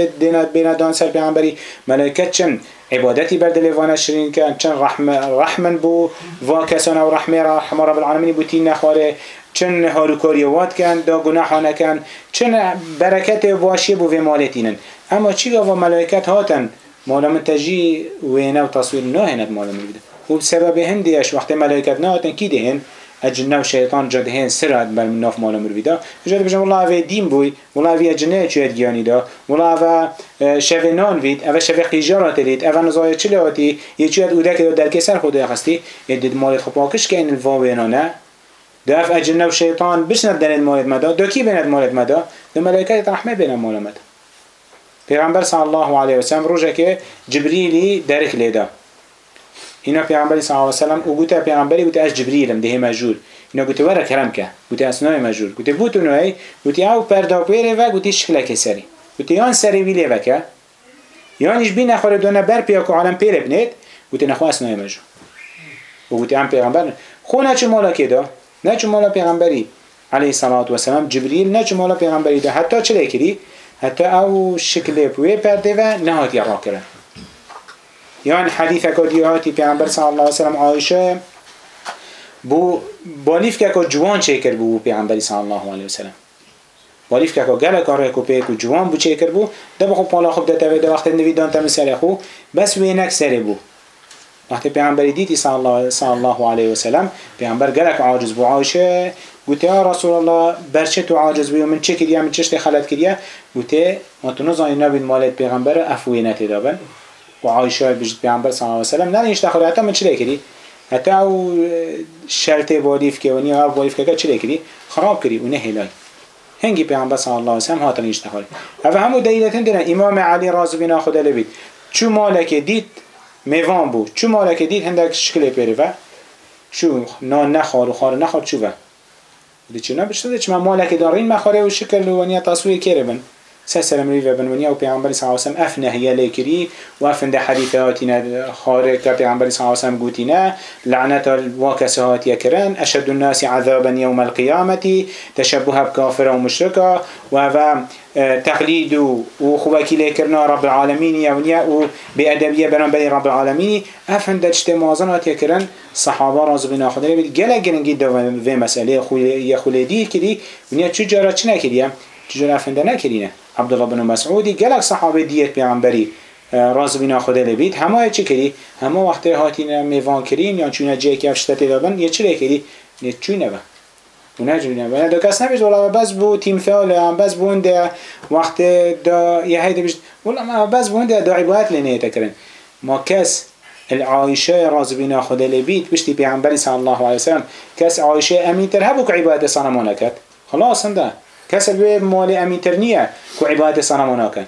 بین دان سر پیغمبری. ملائکت چن عبادتی بر دلیوان شرین کن چن رحم رحمن بو و کسان و رحمه رحمه رب العالمین بوتی نخواره. چن هاروکاری واد کن دا گناه نکن. چن برکت واشی بو و مالتینن اما چی و ملائکت هاتن؟ مالا من تجي وينا وتصوير ناهنت مالا من بده وبسبب هنديش وقت ملائكت ناهتن كي دهن؟ اجنه و شیطان جده هن سرعت بر ناف مالا مرویدا جده بجم والله اوه دین بوی والله اجنه چوید گیانی دا. والله شوه نان وید اوه شوه قیجارات لید اوه نزای چلی یه چوید اوده که در کسر خوده خستی. یه دید مالت خب پاکش که این الواوه نانه دا اف اجنه و شیطان بشند در این مالت مدا. دا کی بیند مالت مدا؟ دا ملائکت رحمه بیند مالا مدا. پیغمبر صلی الله علیه و سلم روزه که جبریلی درک لیدا. اینا پیغمبر صلی الله علیه و سلم او گوته پیغمبری گوته از جبریلم ده مجور اینا گوته ورا کرم که؟ گوته اسنای مجور گوته بوتو نوی گوته او پردا پیره و گوته شکل که سری گوته یان سری ویلی وکه یانش بی نخوره دونه بر پیا عالم پیره بنید گوته نخوا اسنای مجور و گوته هم پیغمبر خو نه چه مالا که دا؟ نه چه مالا پیغمبری. علیه الصلاة و سلام جبریل نه چه مالا پیغمبری دا. حتی چه لیکری حتی او شکل پوی پرده و نهاتی را کرن. یعنی حدیث که هاتی پیامبر صلی الله علیه وسلم عایشه بو بالیف که که جوان چه بو پیامبر صلی الله علیه وسلم بالیف که که گله کاره کو پی کو جوان بو چه بو؟ ده بخو پالا خوب ده ده وقت نویدان تم سر خو بس وینک سر بو. وقتی پیامبر دیدی صلی الله علیه وسلم پیامبر گلک عاجز بو عایشه گوته یا رسول الله برچه تو عاجز بی من چه کریه من چشت خلط کریه گوته ما تو نزانی نبین مالت پیغمبر افوی نتیدابن. و عایشه بجد پیغمبر صلی الله علیه وسلم. نه نیشت خود حتی من چه کری حتی او شرط والیف که و نیا والیف که چه کری خراب کری و نه هلای هنگی پیغمبر صلی الله علیه وسلم هاتن نیشت خود او همو دلیلتن دینا امام علی راز بینا خدا لبید چو مالک دید میوان بود. چو مالک دید هندک شکل پیره و چو نان نخوار و خار نخوار چو و. دی چه نبشته دی چه من مالک دارین مخاره و شکل و نیا تصویر کرده بن سلسله مريفة بنونيا و پیغمبر صلى الله عليه وسلم اف نهيه لكري و اف ده حديثاتنا خارج پیغمبر صلى الله عليه وسلم قوتنا لعنة الواكسهات يكرن أشد الناس عذابا يوم القيامة تشبه بكافر ومشركة وهذا تقليد وخواكي لكرنا رب العالمين يونيا وبأدبية بنان بني رب العالمين أفن دجت موازنات يكرن صحابة راز بنا خدري بيت جلا جلن جدا في مسألة يا خلدي كدي ونيا تجارة چنا كديا تجارة أفن ده نكرينه عبد الله بن مسعودی گلک صحابه دیت پیامبری راز بینا خدا لبید. همه چی کردی همه وقت هاتین میوان کرین یا چونه جه که افشتت دابن یه چی کردی نه چونه با نه چونه با دو کس نبیش ولی بس بو تیمثال هم بس بونده وقت دا یه هیده بیشت ولی ما بس بونده دا لینه تکرن. ما کس العایشه راز بینا خدا لبید بشتی پیامبری صلی الله علیه وسلم کس عایشه امین تر هبو که عبادت صنمانه کرد خلاص انده كسر به مال اميتر نية كو عبادة صنمانا كان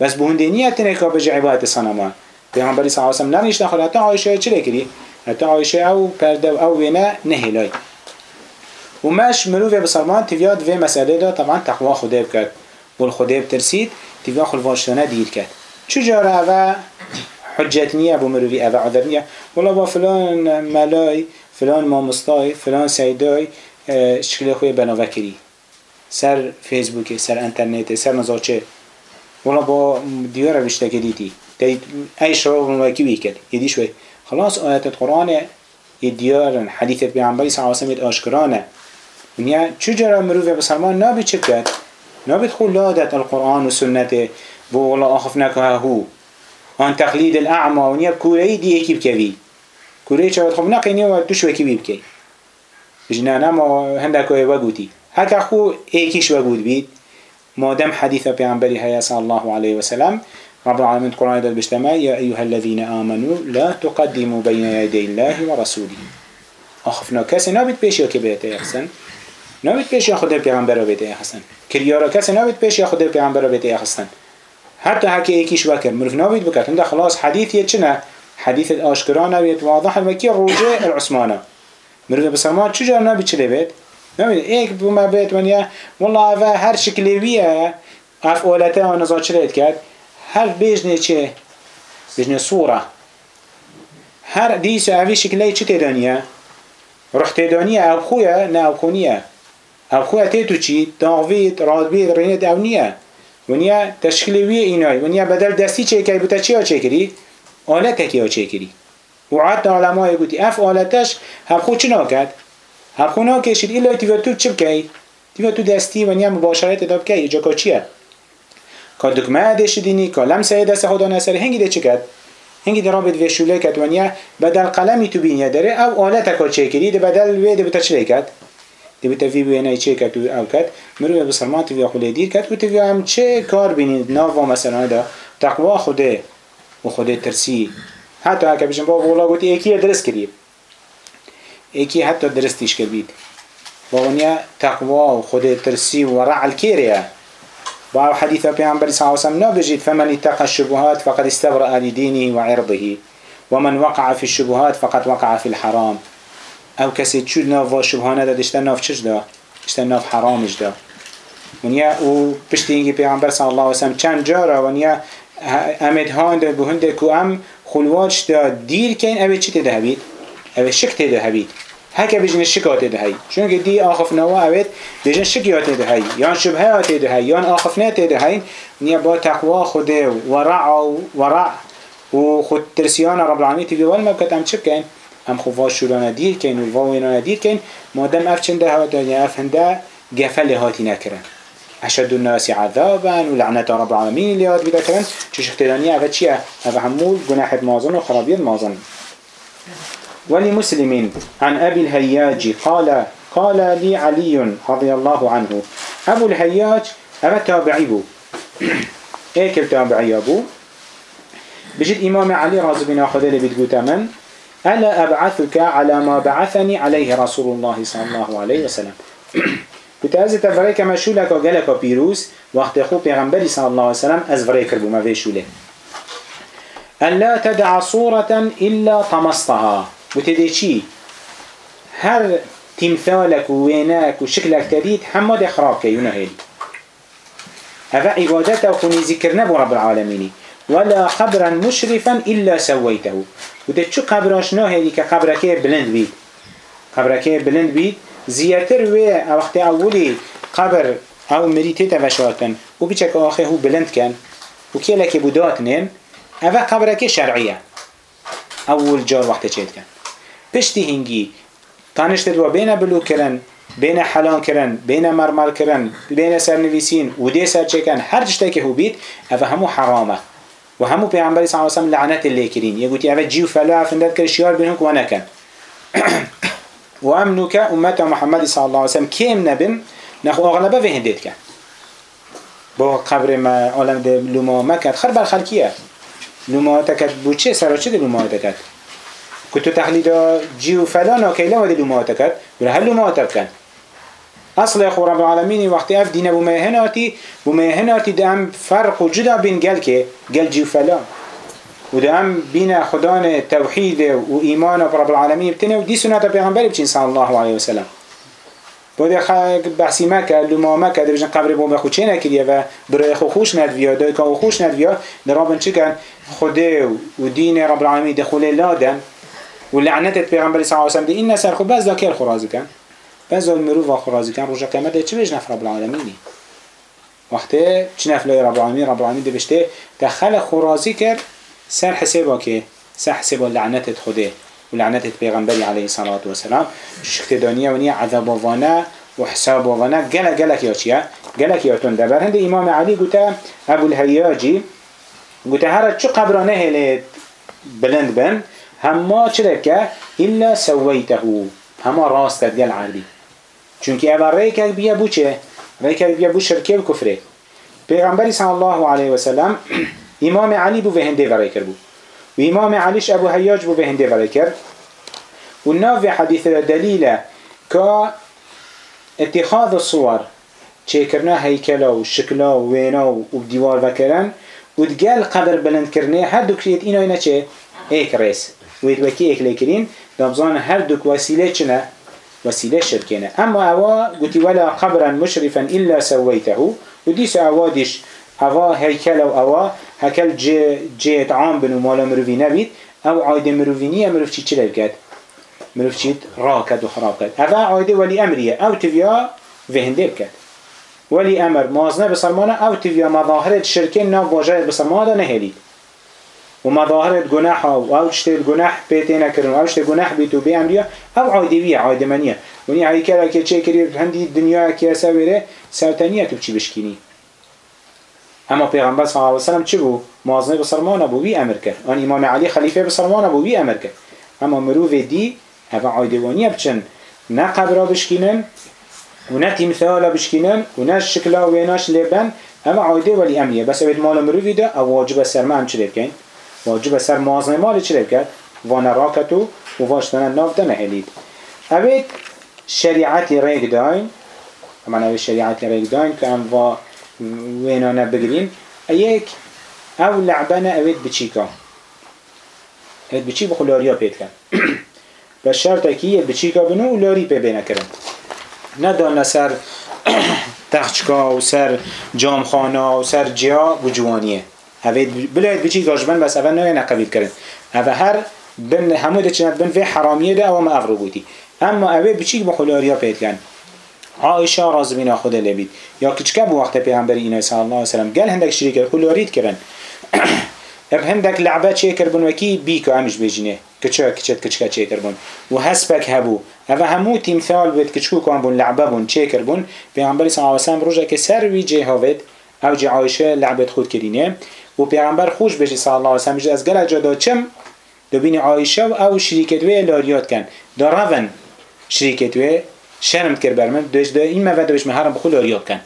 بس بهندي نية تنكا بجي عبادة صنمان پیغمبری صلی و سلم نمیش نخواد حتی عایشه چه کردی حتی عایشه او پرده او وینا نهلای و مش مروف بسلمان تیویاد و مسئله دا طبعا تقوا خدا بکرد بول خدا بترسید تیویا خلواشتانه دیر کرد چجاره او حجت نیه بو مروفی او عذر نیه ولا با فلان ملای فلان مامستای فلان سیدای شکل خوی بناوکری سر فیسبوک سر انترنت سر نزاچه ولا با دیار بشته کدیتی دی ای شراب مواکی ویکد یدی شوی خلاص آیات القرآن دیارن حدیث پیامبری صلی الله علیه آشکرانه ونیا چجرا مروف بسلمان نابی چه کرد؟ نابی خود لادت القرآن و سنت. بو والله آخف نکه هو. آن تقلید الاعمى ونیا کوره دی یکی بکوی؟ کوره چه خب نقینی و دوش وکی بی بکی ما هندکه وگوتی. هكا خو ايكيش وجود بيت مادام حديث بيعنبري هيا صلى الله عليه وسلم. رب العالمين القرآن دل بجتماع يا أيها الذين آمنوا لا تقدموا بين يدي الله ورسوله أخفنا كسي نابد بيش يكي بيت يحسن نابد بيش ياخد البيعنبر بيت يحسن كريارا كسي نابد بيش ياخد البيعنبر بيت يحسن حتى هكي ايكيش وكر مرف نابد بكت هنده خلاص حديث يتشنا حديث الاشكرانة بيت واضح المكي الرجاء مرف بسلمان چجار نابد چلي بيت نمید ایک بوما بیت ونیا والله اوه هر شکلی ویه اف اولته و نزا چرید کرد؟ هر بیجنه چه؟ بیجنه صوره هر دیس اوی شکلی چه تیدانیه روح تیدانیه او خویه نه او خونیه او خویه تیتو چی؟ داوید رادبید رینت او نیه ونیا تشکیلی ویه اینای ونیا بدل دستی چه که بوده ها چه کری آلته که ها چه کری و عاد علماء گوتی اف آلتش هم خود چه ناکد هم خونا کشید ایلا تیوه تو چه بکی؟ تیوه تو دستی و نیم مباشرت دا بکی ایجا که چیه؟ که دکمه دشت دینی که لمسه دست خدا نسر هنگی ده چه کد؟ هنگی ده رابط وشوله کد و نیا بدل قلمی تو بینیه داره او آلت که چه کری ده بدل وی ده بتا چه کد؟ ده بتا وی بینه چه کد و او کد مروی بسرمان تیوی خوله دیر کد و تیوی هم چه کار بینید ناو و مثلا ده تقوا خوده خوده ترسی. حتی اگه بشن با بولا گوتی ایکی درست کریم ایکی حتی درستیش کبید با اونیا تقوا و خود ترسی و ورع الكيريا با حديث پیامبر صلی الله علیه و سلم نبجید فمن اتقى الشبهات فقد استبرأ لدينه وعرضه ومن وقع في الشبهات فقد وقع في الحرام. او کسی چود ناف و شبهانه داد اشتن ناف چش دا؟ اشتن ناف حرامش دا. ونیا و پشتی اینگی پیامبر صلی الله علیه و سلم چند جارا ونیا امد هان دا بهنده کو ام خلواتش دا دیر کن اوه چی تده بید؟ او شک تده هبید هکه بجن شکات تده هی چون که دی آخف نوا اوید بجن شکیات تده هی یان شبهات تده هی یان آخف نه تده هی نیا با تقوا خوده ورع ورع و خود ترسیان رب العالمین تیوی ول مبکت ام چه کن ام خواه شوران دیر کن و واوینا دیر کن مادم اف چنده ها دنیا اف هنده گفل هاتی نکرن أشد الناس عذابا ولعنة رب العالمين اللي هاد بدا كرن چش اختلانية أفا چيا أفا همول جناح مازن وخرابير مازن ولمسلم. عن أبي الهياج قال قال لي علي رضي الله عنه أبو الهياج أبا تابعي بو إيه تابعي أبو؟ بجد إمام علي رضي بن أخذ بتقول تمن ألا أبعثك على ما بعثني عليه رسول الله صلى الله عليه وسلم؟ كنت تفريك ما شولك وقالك بيروس وقت أخو بيغنبري صلى الله عليه وسلم أزفريك ما في شوله أن لا تدع صورة إلا طمستها. وتدي چی؟ هر تمثالك ويناك وشكلك تريد حمد خرابك ينهل هذا عبادته وخني ذكرنا برب العالمين ولا قبرا مشرفا إلا سويته وده چو قبراش نهلي كقبرك بلند بيت قبرك بلند بيت زياتر و وقت اولي قبر أو مريته تبشاتن وبيشك آخه هو بلند كان وكيلك بودات نين هذا قبرك شرعية أول جار وقت چيت كان پشتی هنگی تانشت دو بین بلو کرن بین حلان کرن بین مرمل کرن بین سرنویسین و دی سر هر جشته که هو بید همو حرامه. و همو پیغمبری صلی اللہ علیہ وسلم لعنت اللي کرین. یه گوتی اوه جیو فلا افندد کر شیار بینهم که و نکن و امنو که امت محمد صلی اللہ علیہ وسلم کم نبن نخو اغلبه به هندید کن. با قبر ما عالم ده لوما مکد خر بر خلکیه لوما تکد بو چه؟ سرا چه تکد كنتو تحليدا جيو فلانا كيلا ودي لوما تكد ولا هل لوما تكن اصل يا رب العالمين وقت اف دين ابو مهناتي ومهناتي دام فرق جدا بين قال كي؟ قال جيو فلان. ودام بين خدان توحيد وإيمان رب العالمين بتنه ودي سنة پیغمبر بچين الله عليه بعد خا بحثی مکه لما مکه در بجن قبر بوم خو چه نکریه؟ و برای خو خوش ندویا دای که خوش ندویا. در رابن چه کن؟ خدا و دین رب العالمین دخول لادن. و لعنت پیغمبر صلی الله علیه و سلم این نسر خو بس دکل خرازی کن بس المرو و خرازی کن روز قیامت چه بجن رب العالمینی وقتی چه نفله رب العالمین رب العالمین دبشته دخل خرازی کرد سر حسابه که سر حسابه لعنت خدا ولعنت پیغمبری علیه الصلاة والسلام شکت دانیه ونیا عذاب وانا و حساب وانا گله گله کیا چیه؟ گله کیا تون دبر هند امام علی گوته ابو الهیاجی گوته هر چه قبرانه هلت بلند بن. هما چه که الا سویته هما راست کرد گل عردی چونکه اول ریک بیا بو چه ریک بیا بو شرکه و کفره پیغمبری الله علیه و سلم امام علی بو وهنده ورای کرد و امام علیش ابو حیاج بو به هنده ولی کرد. و ناف حدیث دلیل که اتخاذ الصور چه کرنا هیکلا و شکلا و وینا و دیوار وکرن و دگل قدر بلند کرنه هر دو اینا اینا چه ایک ریس و ایت وکی ایک لیکرین دابزان هر دو وسیله چنه وسیله شرکینه اما اوا گوتی ولا قبرا مشرفا الا سویته و دیس اوا دیش اوا هیکل و اوا هکل جیت عام بنو مالا مروی نبید او عاید مروی نیه مروف چی چی بکد مروف چی را کد و خراب کد اوا عاید ولی امریه او تبیا وهنده بکد ولی امر مازنه بسرمانه او تبیا مظاهرت شرکه ناف واجهت بسرمانه نهلید و مظاهرت گناح و او چشت گناح پیتی نکرن و او چشت گناح بیتو بی امریا او عایدویه عایدمانیه ونی هایی که چه کری هندی دنیا که سویره تو چی بشکینی؟ اما پیغمبر صلی الله علیه و سلم چه بو موازنه بسرمان ابو وی امر کرد. آن امام علی خلیفه بسرمان ابو وی امر اما مرو دی هوا عایدوانی بچن نه قبرا بشکینن و نه تیمثالا بشکینن و نه شکلا و لبن. اما عایده ولی امریه بس اوید مال مرو ده او واجب سر ما هم بکن واجب سر موازنه مال چه کرد؟ وانا راکتو و واشتن ناف ده نهلید اوید شریعتی ریگ داین اما اوید شریعتی ریگ داین که ام وينانا بگرين ايك او لعبنا اويد بچيكا اويد بچي بخو لاريا بيت كان بس شرط اكي بچيكا بنو لاري بي بينا كرن ندان سر تخچكا و سر جامخانا و سر جيا بجوانيه اويد بلايد بچيكا جبن بس اول نوينا قبيل كرن اول هر بن همو ده چند بن في حراميه ده او ما افرو بودي اما اويد بچيك بخو لاريا بيت كان عائشه راز بنا خود لبید. یا کچکه بو وقت پیغمبر اینا صلی الله علیه و سلم گل هندک شریک کل ورید کرن. اب هندک لعبه چه کربن وکی بی که امش بجینه. کچه کچت کچکه چه کربن و حسبک هبو. اوه همو تیمثال بید کچکو کن بون لعبه بون چه کربن پیغمبر صلی الله علیه و سلم روزه که سر وی جه هاوید او جه عایشه لعبت خود کرینه و پیغمبر خوش بجی صلی الله علیه و سلم از گل جدا چم دو بین عایشه و او شریکت وی لاریات کن دارون شریکت وی شرم کرد بر من دوش ده این مفاد دوش مهرم بخول لاریاب کن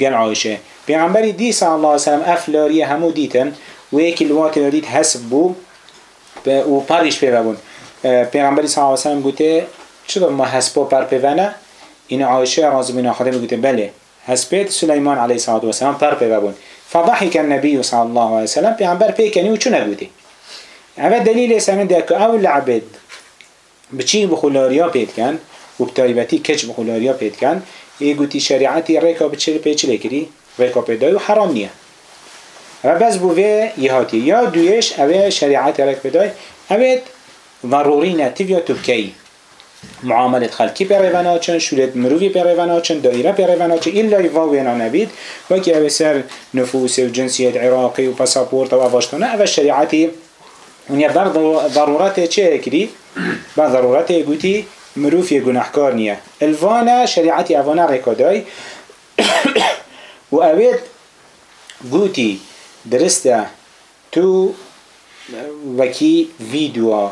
گل عایشه پیغمبری دی صلی الله علیه وسلم اف لاری همو دیتن. و یکی لوات لاریت حسب بو و پریش پیوون پیغمبری صلی الله علیه وسلم گوته چرا ما حسبا پر پیونه این عایشه راضی بن خاطر گوته بله حسبت سلیمان علیه الصلاه و السلام پر پیون فضحك النبي صلى الله عليه وسلم پیغمبر پیکنی و چون نگوته اول دلیل سمن ده که اول عبد بچی بخولاریا پید و بتایبتی کچ بخولاریا پید کن؟ یه گوتی شریعتی ریکا بچه پیچ لکری ریکا پیدای و حرام نیه. و بس بوه یهاتی. یا دویش اوه شریعت رک پیدای اوه ضروری نتیو یا تبکی معاملت خلکی پر چن شورت مروی پر چن دایره پر چن ایلا یوا وینا نبید. و که اوه سر نفوس و جنسیت عراقی و پاسپورت و اواشتانه اوه شریعتی ونیا بر ضرورت چه کری؟ بر ضرورت گوتی مروف یه گناهکار نیه. الوانا شریعتی اوانا رکادای و اوید گوتی درسته تو وکی ویدیو.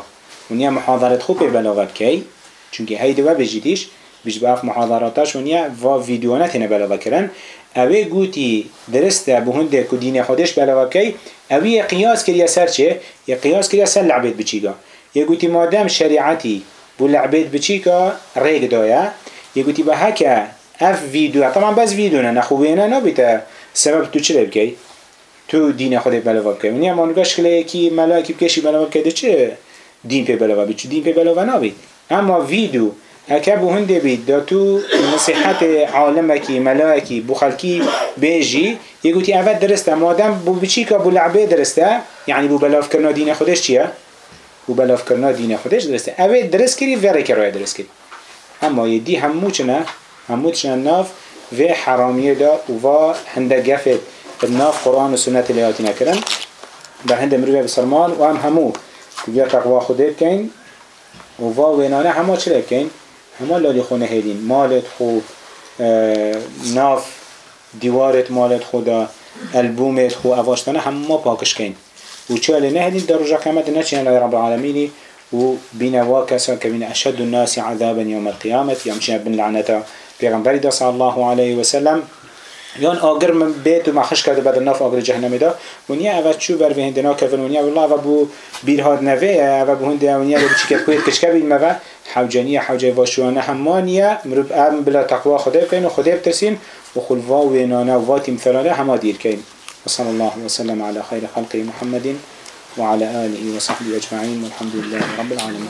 ونیا محاضرت خوب بلاغت کی؟ چونکه هیده و بجیدیش بیش باف محاضراتاش ونیا و ویدیو نتینه بلاغ کرن. اوه گوتی درسته به هنده که دین خودش بلاغ کی اوه قیاس کریا سر چه؟ یه قیاس سر لعبت بچیگا یه گوتی مادم شریعتی بو لعبت بچیگا ریگ دایا یه گوتی به اف ویدیو طبعا بس ویدیو نه نخوبینه نبیته سبب تو چه بکی؟ تو دین خودت بلاوا بکی. ونیا مانگاش کلی یکی ملاکی بکشی بلاوا بکی چه دین پی بلاوا چه دین پی بلاوا اما ویدیو اکه بو هنده بید دا تو نصیحت عالمکی ملاکی بو خلکی بیجی یه گوتی اول درسته مادم بو بچی که بو لعبه درسته؟ یعنی بو بلاف کرنا دین خودش چیه؟ بو بلاف کرنا دین خودش درسته. اول درست کری وره کرای درست کری. اما یه دی همو چنه؟ همو چنه ناف؟ و حرامیه دا و هنده گفت الناف قرآن و سنت لیاتی نکرن. بر هنده مروی بسرمان و هم همو. تبیا تقوی خوده بکن و وا وینانه همه چه بکن همه لالی خونه هیدین. مالت خو ناف دیوارت مالت خدا البومت خو اواشتانه همه پاکش کن و چه الی نهدین در رجا قیمت نچین رب العالمینی؟ و بینوا کسا که بین اشد الناس عذابا يوم القيامة يمشي بن لعنته پیغمبری صلی الله علیه و سلم. یان آگر من بیت و مخش کرده بعد ناف آگر جهنم دا ونیا اول چو بر به هندنا کفن ونیا والله اول بو بیرهاد نوه اول بو هند ونیا بو چیکت کویت کشکه بین موا حوجانیه حوجه واشوانه همانیه مرب ام بلا تقوا خدا بکن و خدا بترسیم و خلوا و نانه و واتی مثلاله همه دیر کن وصلى الله وسلم على خير خلق محمد وعلى آله وصحبه أجمعين والحمد لله رب العالمين